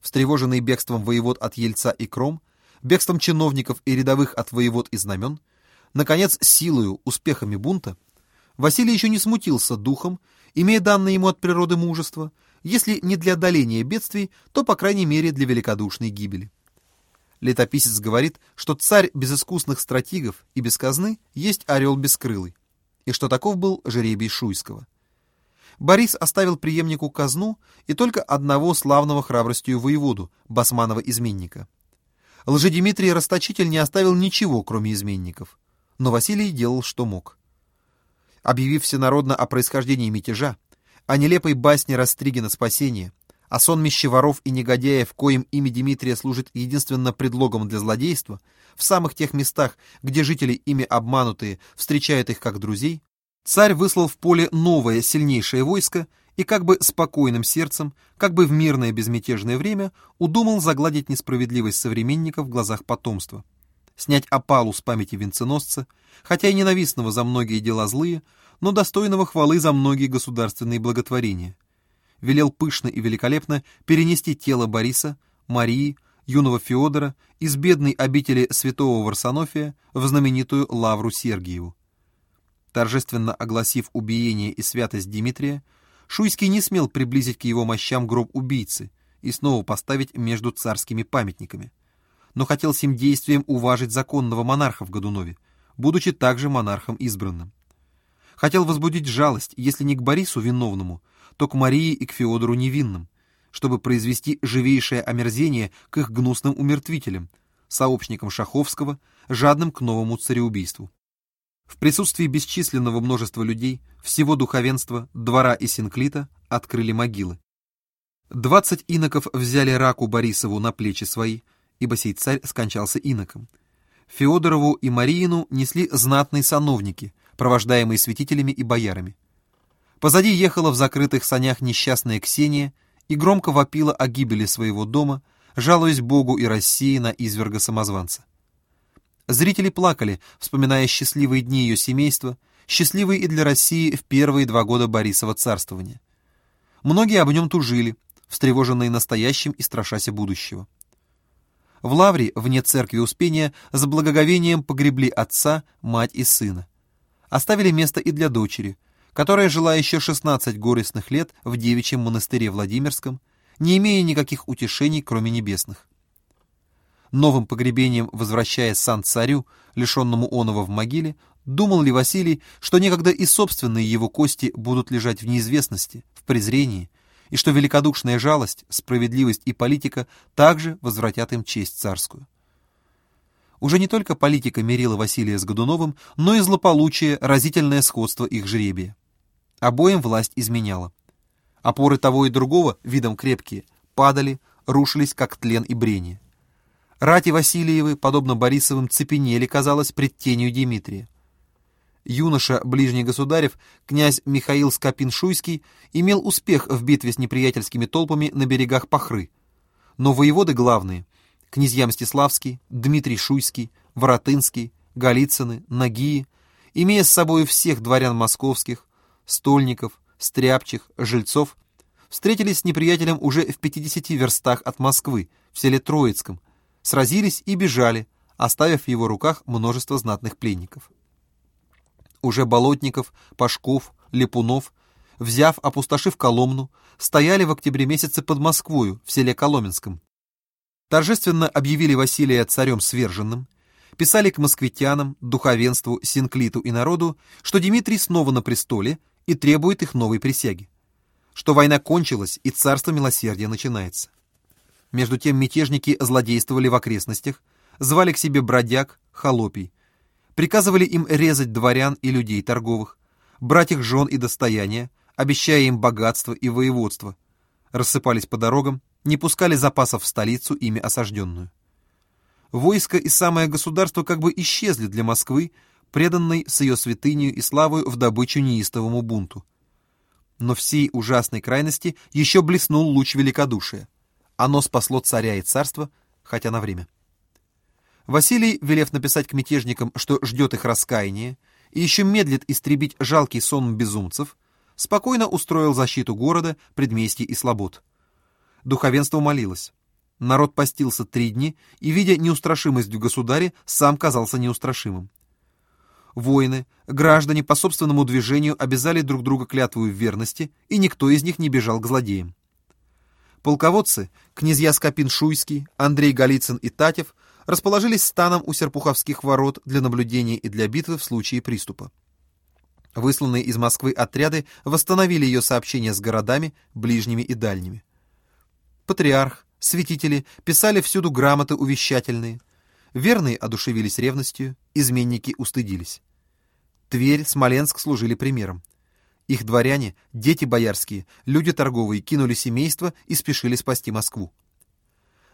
встревоженный бегством воевод от Ельца и Кром, бегством чиновников и рядовых от воевод и знамен, наконец, силою, успехами бунта, Василий еще не смутился духом, имея данное ему от природы мужество, если не для одоления бедствий, то, по крайней мере, для великодушной гибели. Летописец говорит, что царь без искусных стратегов и без казны есть орел бескрылый, и что таков был жеребий Шуйского. Борис оставил преемнику казну и только одного славного храбростью воеводу, басманова-изменника. Лжедимитрий Расточитель не оставил ничего, кроме изменников, но Василий делал, что мог. Объявив всенародно о происхождении мятежа, о нелепой басне Растригина спасения, о сонмище воров и негодяев, коим имя Дмитрия служит единственно предлогом для злодейства, в самых тех местах, где жители ими обманутые встречают их как друзей, царь выслал в поле новое, сильнейшее войско и как бы спокойным сердцем, как бы в мирное безмятежное время удумал загладить несправедливость современников в глазах потомства, снять опалу с памяти венценосца, хотя и ненавистного за многие дела злые, но достойного хвалы за многие государственные благотворения – велел пышно и великолепно перенести тело Бориса, Марии, юного Феодора из бедной обители святого Варсонофия в знаменитую Лавру Сергиеву. Торжественно огласив убиение и святость Дмитрия, Шуйский не смел приблизить к его мощам гроб убийцы и снова поставить между царскими памятниками, но хотел сим действием уважить законного монарха в Годунове, будучи также монархом избранным. Хотел возбудить жалость, если не к Борису виновному, то к Марии и к Феодору невинным, чтобы произвести живейшее омерзение к их гнусным умертвителям, сообщникам Шаховского, жадным к новому цареубийству. В присутствии бесчисленного множества людей, всего духовенства, двора и синклита открыли могилы. Двадцать иноков взяли раку Борисову на плечи свои, ибо сей царь скончался иноком. Феодорову и Мариину несли знатные сановники, провождаемые святителями и боярами. Позади ехала в закрытых санях несчастная Ксения и громко вопила о гибели своего дома, жалуясь Богу и России на изверга-самозванца. Зрители плакали, вспоминая счастливые дни ее семейства, счастливые и для России в первые два года Борисова царствования. Многие об нем тужили, встревоженные настоящим и страшася будущего. В Лавре, вне церкви Успения, с благоговением погребли отца, мать и сына. Оставили место и для дочери – которая жила еще 16 горестных лет в девичьем монастыре Владимирском, не имея никаких утешений, кроме небесных. Новым погребением, возвращая сан царю, лишенному оного в могиле, думал ли Василий, что некогда и собственные его кости будут лежать в неизвестности, в презрении, и что великодушная жалость, справедливость и политика также возвратят им честь царскую. Уже не только политика мерила Василия с Годуновым, но и злополучие, разительное сходство их жребия. Обоим власть изменяла. Опоры того и другого, видом крепкие, падали, рушились, как тлен и брение. Рати Васильевы, подобно Борисовым, цепенели, казалось, пред тенью Дмитрия. Юноша, ближний государев, князь Михаил Скопин-Шуйский, имел успех в битве с неприятельскими толпами на берегах Пахры. Но воеводы главные — князья Мстиславский, Дмитрий Шуйский, Воротынский, Голицыны, Нагии, имея с собой всех дворян московских, стольников, стряпчих, жильцов, встретились с неприятелем уже в 50 верстах от Москвы, в селе Троицком, сразились и бежали, оставив в его руках множество знатных пленников. Уже Болотников, Пашков, Липунов, взяв, опустошив Коломну, стояли в октябре месяце под Москвою, в селе Коломенском. Торжественно объявили Василия царем сверженным, писали к москвитянам, духовенству, синклиту и народу, что Дмитрий снова на престоле и требует их новой присяги, что война кончилась и царство милосердия начинается. Между тем мятежники злодействовали в окрестностях, звали к себе бродяг, холопий, приказывали им резать дворян и людей торговых, брать их жен и достояния, обещая им богатство и воеводство, рассыпались по дорогам, не пускали запасов в столицу, ими осажденную. Войско и самое государство как бы исчезли для Москвы, преданной с ее святынью и славою в добычу неистовому бунту. Но всей ужасной крайности еще блеснул луч великодушия. Оно спасло царя и царство, хотя на время. Василий, велев написать к мятежникам, что ждет их раскаяние, и еще медлит истребить жалкий сон безумцев, спокойно устроил защиту города, предместий и слобод. Духовенство молилось. Народ постился три дни и, видя неустрашимость в государе, сам казался неустрашимым. Воины, граждане по собственному движению обязали друг друга клятву в верности, и никто из них не бежал к злодеям. Полководцы, князья Скопин-Шуйский, Андрей Голицын и Татев, расположились станом у Серпуховских ворот для наблюдения и для битвы в случае приступа. Высланные из Москвы отряды восстановили ее сообщения с городами, ближними и дальними. Патриарх, святители писали всюду грамоты увещательные. Верные одушевились ревностью, изменники устыдились. Тверь, Смоленск служили примером. Их дворяне, дети боярские, люди торговые кинули семейство и спешили спасти Москву.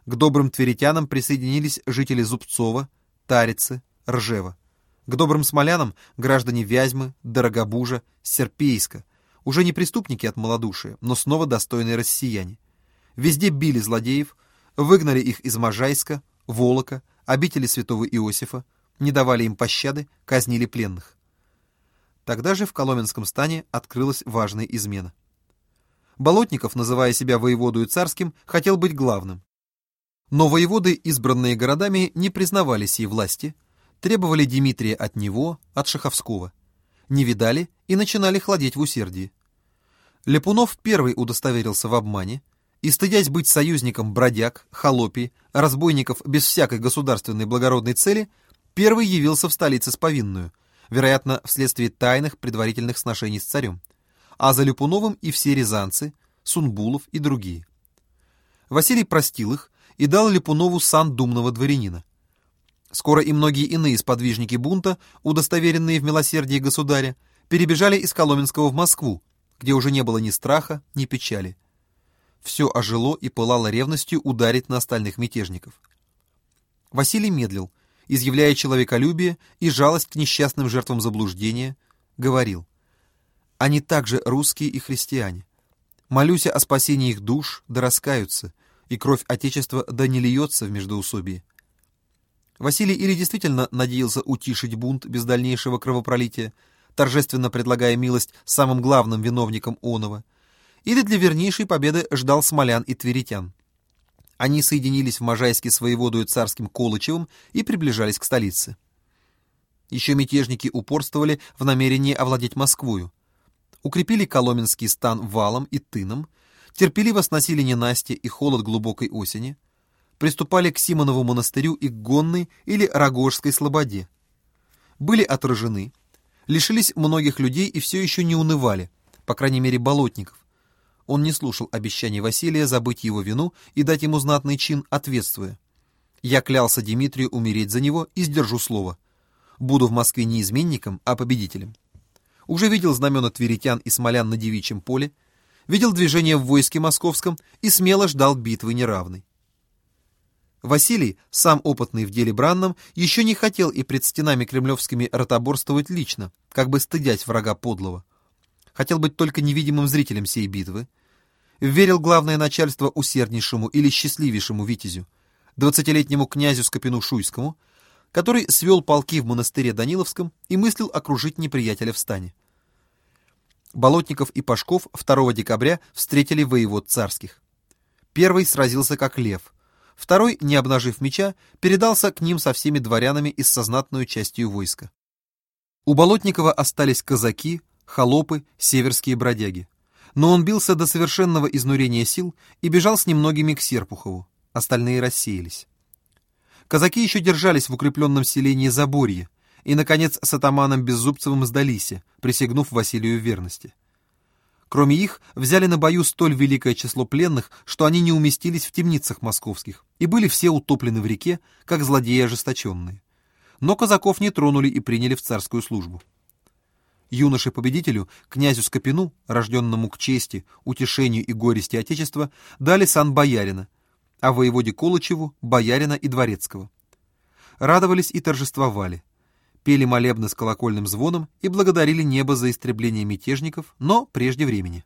К добрым тверитянам присоединились жители Зубцова, Тарицы, Ржева. К добрым смолянам граждане Вязьмы, Дорогобужа, Серпейска, уже не преступники от малодушия, но снова достойные россияне. Везде били злодеев, выгнали их из Можайска, Волока, обители святого Иосифа, не давали им пощады, казнили пленных. Тогда же в Коломенском стане открылась важная измена. Болотников, называя себя воеводою царским, хотел быть главным. Но воеводы, избранные городами, не признавали сей власти, требовали Дмитрия от него, от Шаховского. Не видали и начинали хладеть в усердии. Лепунов первый удостоверился в обмане, и, стыдясь быть союзником бродяг, холопий, разбойников без всякой государственной благородной цели, первый явился в столице с повинную, вероятно, вследствие тайных предварительных сношений с царем, а за Люпуновым и все рязанцы, Сунбулов и другие. Василий простил их и дал Липунову сан думного дворянина. Скоро и многие иные сподвижники бунта, удостоверенные в милосердии государя, перебежали из Коломенского в Москву, где уже не было ни страха, ни печали. Все ожило и пылало ревностью ударить на остальных мятежников. Василий медлил, изъявляя человеколюбие и жалость к несчастным жертвам заблуждения, говорил, «Они также русские и христиане. Молюся о спасении их душ, да раскаются, и кровь Отечества да не льется в междоусобии». Василий или действительно надеялся утишить бунт без дальнейшего кровопролития, торжественно предлагая милость самым главным виновникам Онова, или для вернейшей победы ждал смолян и тверитян. Они соединились в Можайске с воеводою царским Колычевым и приближались к столице. Еще мятежники упорствовали в намерении овладеть Москвою. Укрепили Коломенский стан валом и тыном, терпеливо сносили ненастье и холод глубокой осени, приступали к Симонову монастырю и к Гонной или Рогожской слободе. Были отражены, лишились многих людей и все еще не унывали, по крайней мере болотников. Он не слушал обещаний Василия забыть его вину и дать ему знатный чин, ответствуя. «Я клялся Дмитрию умереть за него и сдержу слово. Буду в Москве не изменником, а победителем». Уже видел знамена тверитян и смолян на девичьем поле, видел движение в войске московском и смело ждал битвы неравной. Василий, сам опытный в деле бранном, еще не хотел и пред стенами кремлевскими ротоборствовать лично, как бы стыдясь врага подлого. Хотел быть только невидимым зрителем сей битвы. Верил главное начальство усерднейшему или счастливейшему витязю, двадцатилетнему князю Скопину-Шуйскому, который свел полки в монастыре Даниловском и мыслил окружить неприятеля в стане. Болотников и Пашков 2 декабря встретили воевод царских. Первый сразился как лев, Второй, не обнажив меча, передался к ним со всеми дворянами и с сознатную частью войска. У Болотникова остались казаки, холопы, северские бродяги. Но он бился до совершенного изнурения сил и бежал с немногими к Серпухову. Остальные рассеялись. Казаки еще держались в укрепленном селении Заборье и, наконец, с атаманом Беззубцевым сдались, присягнув Василию верности. Кроме их, взяли на бою столь великое число пленных, что они не уместились в темницах московских и были все утоплены в реке, как злодеи ожесточенные. Но казаков не тронули и приняли в царскую службу. Юноше-победителю, князю Скопину, рожденному к чести, утешению и горести Отечества, дали сан боярина, а воеводе Колычеву — боярина и дворецкого. Радовались и торжествовали — пели молебны с колокольным звоном и благодарили небо за истребление мятежников, но прежде времени.